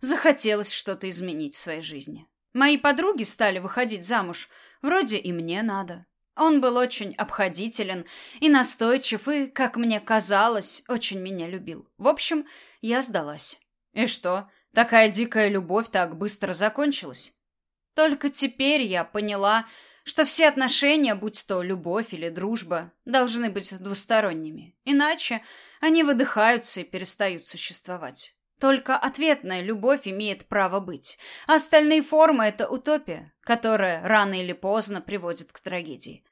захотелось что-то изменить в своей жизни. Мои подруги стали выходить замуж, вроде и мне надо. Он был очень обходителен и настойчив, и, как мне казалось, очень меня любил. В общем, я сдалась. И что, такая дикая любовь так быстро закончилась? Только теперь я поняла, что все отношения, будь то любовь или дружба, должны быть двусторонними. Иначе они выдыхаются и перестают существовать. Только ответная любовь имеет право быть. Остальные формы — это утопия, которая рано или поздно приводит к трагедии.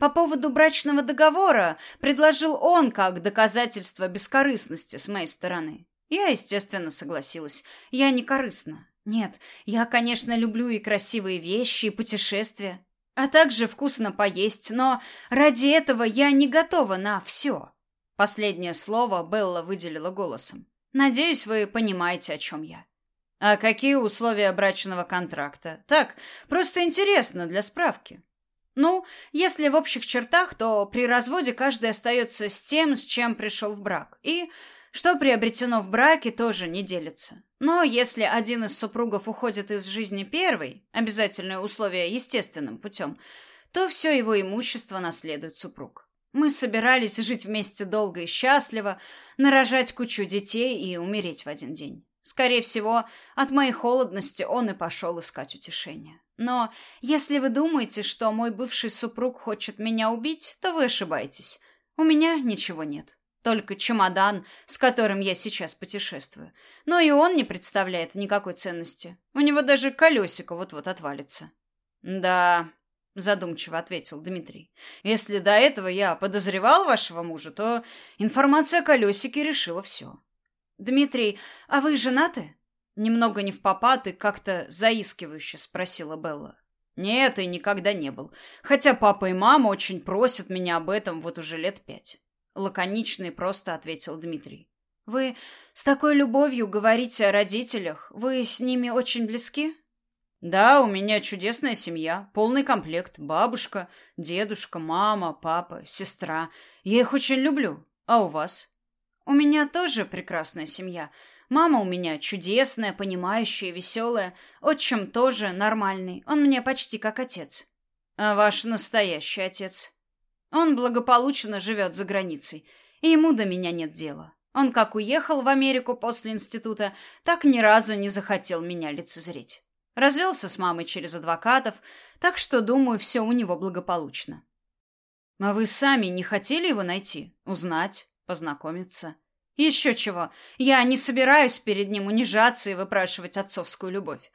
По поводу брачного договора предложил он как доказательство бескорыстности с моей стороны. Я, естественно, согласилась. Я не корыстна. Нет, я, конечно, люблю и красивые вещи, и путешествия, а также вкусно поесть, но ради этого я не готова на все. Последнее слово Белла выделила голосом. Надеюсь, вы понимаете, о чем я. А какие условия брачного контракта? Так, просто интересно для справки. Ну, если в общих чертах, то при разводе каждый остается с тем, с чем пришел в брак. И что приобретено в браке, тоже не делится. Но если один из супругов уходит из жизни первый, обязательное условие естественным путем, то все его имущество наследует супруг. Мы собирались жить вместе долго и счастливо, нарожать кучу детей и умереть в один день. Скорее всего, от моей холодности он и пошел искать утешения. Но если вы думаете, что мой бывший супруг хочет меня убить, то вы ошибаетесь. У меня ничего нет. Только чемодан, с которым я сейчас путешествую. Но и он не представляет никакой ценности. У него даже колесико вот-вот отвалится. Да, задумчиво ответил Дмитрий. Если до этого я подозревал вашего мужа, то информация о колесике решила все. Дмитрий, а вы женаты? Немного не в попад и как-то заискивающе спросила Белла. Нет, и никогда не был. Хотя папа и мама очень просят меня об этом вот уже лет пять. Лаконично и просто ответил Дмитрий. Вы с такой любовью говорите о родителях. Вы с ними очень близки? Да, у меня чудесная семья, полный комплект. Бабушка, дедушка, мама, папа, сестра. Я их очень люблю. А у вас? У меня тоже прекрасная семья. Мама у меня чудесная, понимающая, веселая. Отчим тоже нормальный. Он мне почти как отец. А ваш настоящий отец? Он благополучно живет за границей, и ему до меня нет дела. Он как уехал в Америку после института, так ни разу не захотел меня лицезреть. Развелся с мамой через адвокатов, так что, думаю, все у него благополучно. А вы сами не хотели его найти, узнать, познакомиться? Еще чего. Я не собираюсь перед ним унижаться и выпрашивать отцовскую любовь.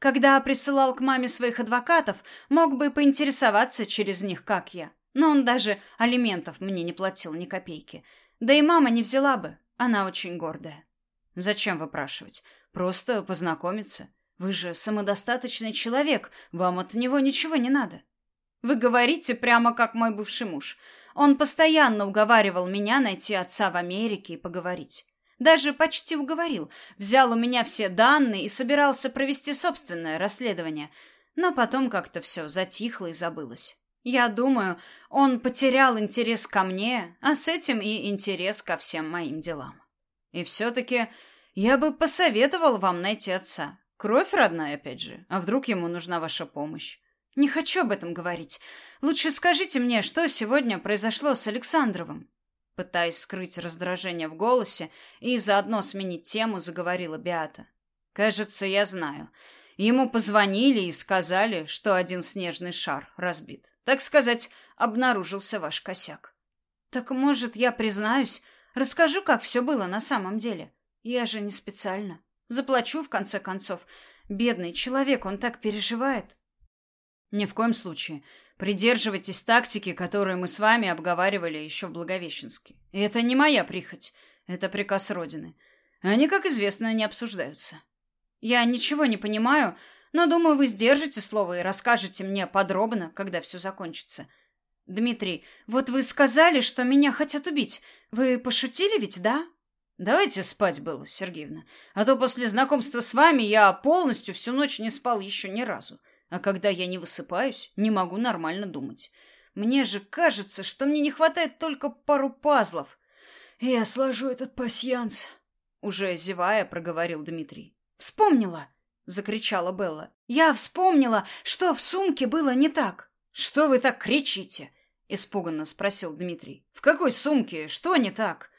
Когда присылал к маме своих адвокатов, мог бы поинтересоваться через них, как я. Но он даже алиментов мне не платил ни копейки. Да и мама не взяла бы. Она очень гордая. Зачем выпрашивать? Просто познакомиться. Вы же самодостаточный человек, вам от него ничего не надо. Вы говорите прямо как мой бывший муж. Он постоянно уговаривал меня найти отца в Америке и поговорить. Даже почти уговорил. Взял у меня все данные и собирался провести собственное расследование. Но потом как-то все затихло и забылось. Я думаю, он потерял интерес ко мне, а с этим и интерес ко всем моим делам. И все-таки я бы посоветовал вам найти отца. Кровь родная, опять же. А вдруг ему нужна ваша помощь? Не хочу об этом говорить. Лучше скажите мне, что сегодня произошло с Александровым. Пытаясь скрыть раздражение в голосе и заодно сменить тему, заговорила Биата. Кажется, я знаю. Ему позвонили и сказали, что один снежный шар разбит. Так сказать, обнаружился ваш косяк. Так, может, я признаюсь, расскажу, как все было на самом деле. Я же не специально. Заплачу, в конце концов. Бедный человек, он так переживает. Ни в коем случае. Придерживайтесь тактики, которую мы с вами обговаривали еще в Благовещенске. И это не моя прихоть, это приказ Родины. Они, как известно, не обсуждаются. Я ничего не понимаю, но думаю, вы сдержите слово и расскажете мне подробно, когда все закончится. Дмитрий, вот вы сказали, что меня хотят убить. Вы пошутили ведь, да? Давайте спать, Белла Сергеевна, а то после знакомства с вами я полностью всю ночь не спал еще ни разу. А когда я не высыпаюсь, не могу нормально думать. Мне же кажется, что мне не хватает только пару пазлов. Я сложу этот пасьянс, уже зевая, проговорил Дмитрий. Вспомнила, закричала Белла. Я вспомнила, что в сумке было не так. Что вы так кричите? испуганно спросил Дмитрий. В какой сумке? Что не так?